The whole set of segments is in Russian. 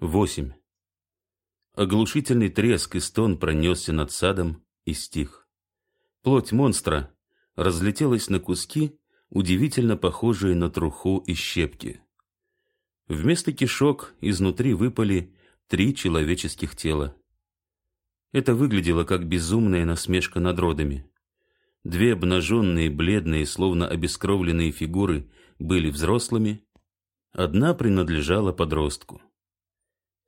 Восемь. Оглушительный треск и стон пронесся над садом и стих. Плоть монстра разлетелась на куски, удивительно похожие на труху и щепки. Вместо кишок изнутри выпали три человеческих тела. Это выглядело как безумная насмешка над родами. Две обнаженные, бледные, словно обескровленные фигуры были взрослыми, одна принадлежала подростку.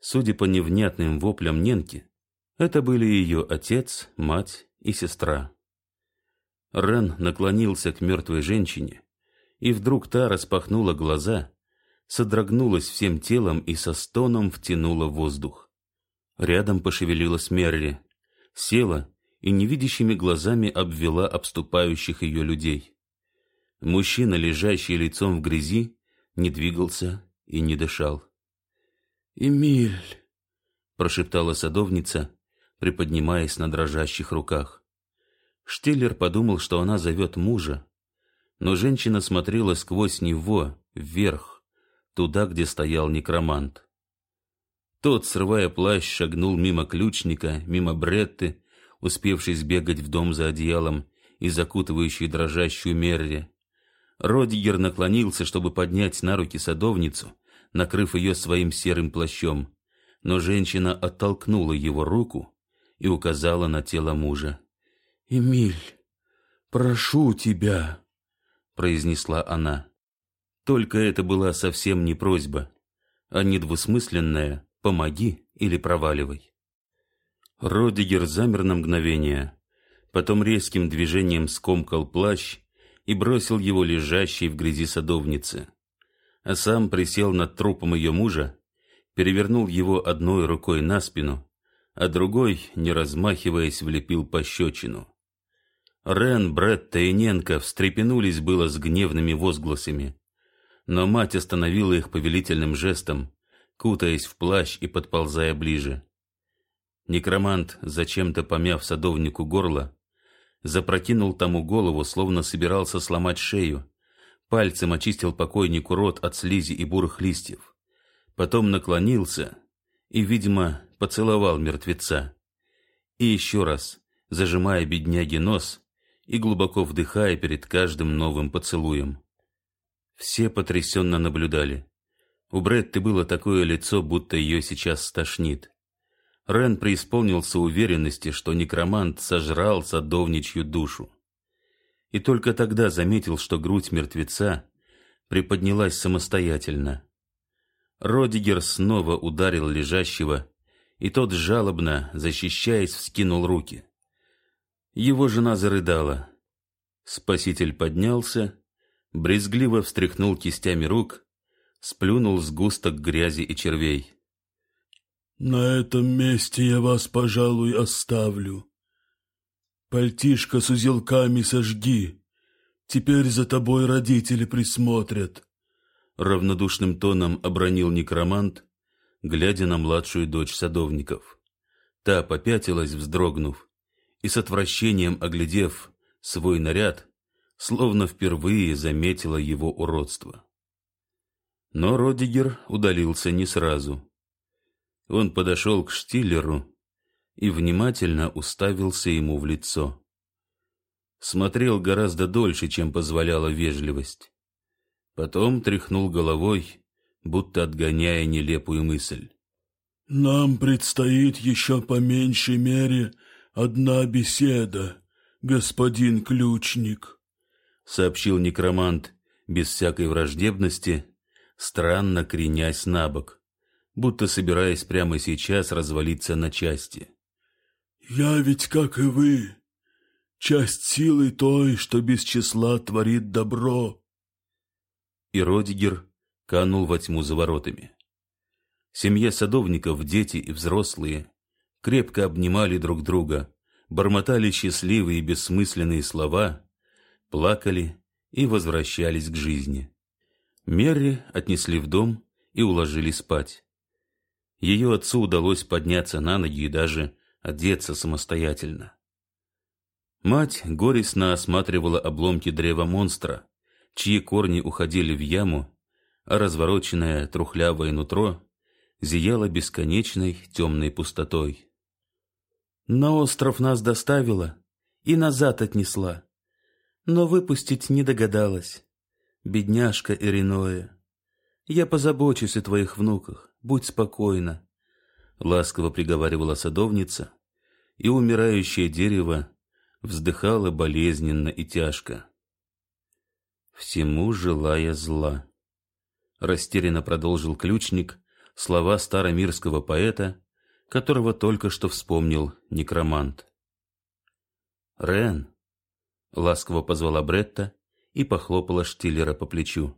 Судя по невнятным воплям Ненки, это были ее отец, мать и сестра. Рен наклонился к мертвой женщине, и вдруг та распахнула глаза, содрогнулась всем телом и со стоном втянула воздух. Рядом пошевелилась Мерри, села и невидящими глазами обвела обступающих ее людей. Мужчина, лежащий лицом в грязи, не двигался и не дышал. «Эмиль!» — прошептала садовница, приподнимаясь на дрожащих руках. Штиллер подумал, что она зовет мужа, но женщина смотрела сквозь него, вверх, туда, где стоял некромант. Тот, срывая плащ, шагнул мимо ключника, мимо Бретты, успевшей сбегать в дом за одеялом и закутывающей дрожащую Мерри. Родигер наклонился, чтобы поднять на руки садовницу, накрыв ее своим серым плащом, но женщина оттолкнула его руку и указала на тело мужа. «Эмиль, прошу тебя», — произнесла она. Только это была совсем не просьба, а недвусмысленная «помоги» или «проваливай». Родигер замер на мгновение, потом резким движением скомкал плащ и бросил его лежащей в грязи садовнице а сам присел над трупом ее мужа, перевернул его одной рукой на спину, а другой, не размахиваясь, влепил пощечину. Рен, Бретта и Ненка встрепенулись было с гневными возгласами, но мать остановила их повелительным жестом, кутаясь в плащ и подползая ближе. Некромант, зачем-то помяв садовнику горло, запрокинул тому голову, словно собирался сломать шею, пальцем очистил покойнику рот от слизи и бурых листьев. Потом наклонился и, видимо, поцеловал мертвеца. И еще раз, зажимая бедняги нос и глубоко вдыхая перед каждым новым поцелуем. Все потрясенно наблюдали. У Бретты было такое лицо, будто ее сейчас стошнит. Рен преисполнился уверенности, что некромант сожрал садовничью душу и только тогда заметил, что грудь мертвеца приподнялась самостоятельно. Родигер снова ударил лежащего, и тот жалобно, защищаясь, вскинул руки. Его жена зарыдала. Спаситель поднялся, брезгливо встряхнул кистями рук, сплюнул сгусток грязи и червей. «На этом месте я вас, пожалуй, оставлю. Пальтишко с узелками сожги. Теперь за тобой родители присмотрят. Равнодушным тоном обронил некромант, глядя на младшую дочь садовников. Та попятилась, вздрогнув, и с отвращением оглядев свой наряд, словно впервые заметила его уродство. Но Родигер удалился не сразу. Он подошел к Штиллеру и внимательно уставился ему в лицо. Смотрел гораздо дольше, чем позволяла вежливость. Потом тряхнул головой, будто отгоняя нелепую мысль. «Нам предстоит еще по меньшей мере одна беседа, господин ключник», — сообщил некромант без всякой враждебности, странно кренясь на бок, будто собираясь прямо сейчас развалиться на части. Я ведь, как и вы, часть силы той, что без числа творит добро. И Родигер канул во тьму за воротами. Семья садовников, дети и взрослые, крепко обнимали друг друга, бормотали счастливые и бессмысленные слова, плакали и возвращались к жизни. Мерри отнесли в дом и уложили спать. Ее отцу удалось подняться на ноги и даже одеться самостоятельно. Мать горестно осматривала обломки древа монстра, чьи корни уходили в яму, а развороченное трухлявое нутро зияла бесконечной темной пустотой. На остров нас доставила и назад отнесла, но выпустить не догадалась. Бедняжка Ириноя, я позабочусь о твоих внуках, будь спокойна, — ласково приговаривала садовница, и умирающее дерево вздыхало болезненно и тяжко. Всему желая зла. Растерянно продолжил ключник слова старомирского поэта, которого только что вспомнил некромант. «Рен!» — ласково позвала Бретта и похлопала Штиллера по плечу.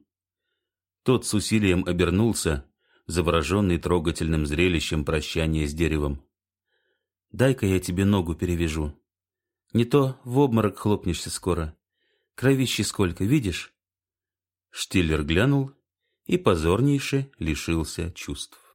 Тот с усилием обернулся, завороженный трогательным зрелищем прощания с деревом. «Дай-ка я тебе ногу перевяжу. Не то в обморок хлопнешься скоро. Кровищи сколько, видишь?» Штиллер глянул и позорнейше лишился чувств.